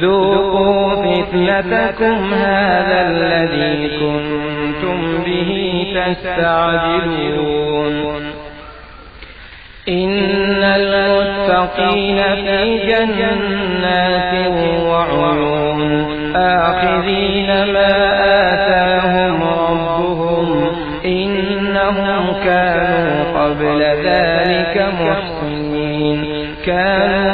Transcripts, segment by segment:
ذوقوا فتنتكم هذا الذي كنتم به تستعجلون. إن المتقين في جنات وعيون آخذين ما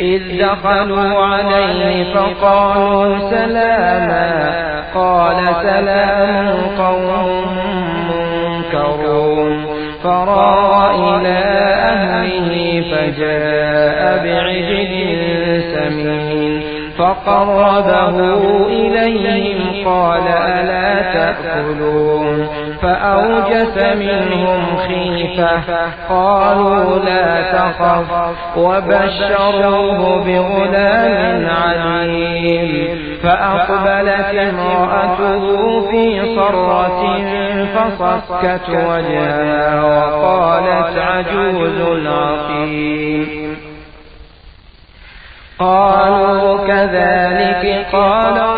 إذ دخلوا عليه فقالوا سلاما. قال سلام قوم منكرون. فرأى إلى أهله فجاء بعجل سمين. فقربه إليهم قال ألا تأكلون. فأوجس منهم خيفة قالوا لا تخف وبشروه بغلام عليم. فأقبلت امرأته في صرة فصكت وجهها وقالت عجوز عقيم قالوا كذلك قال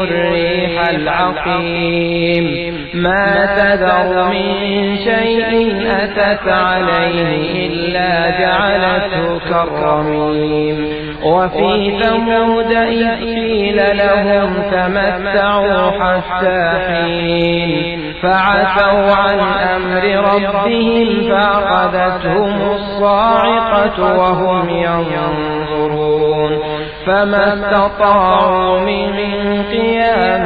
العقيم. ما تذر من شيء أتت عليه إلا جعلته كالرميم وفي ثمود إذ قيل لهم تمتعوا حتى حين. فعتوا عن أمر ربهم فأخذتهم الصاعقة وهم ينظرون. فما استطاعوا من قيام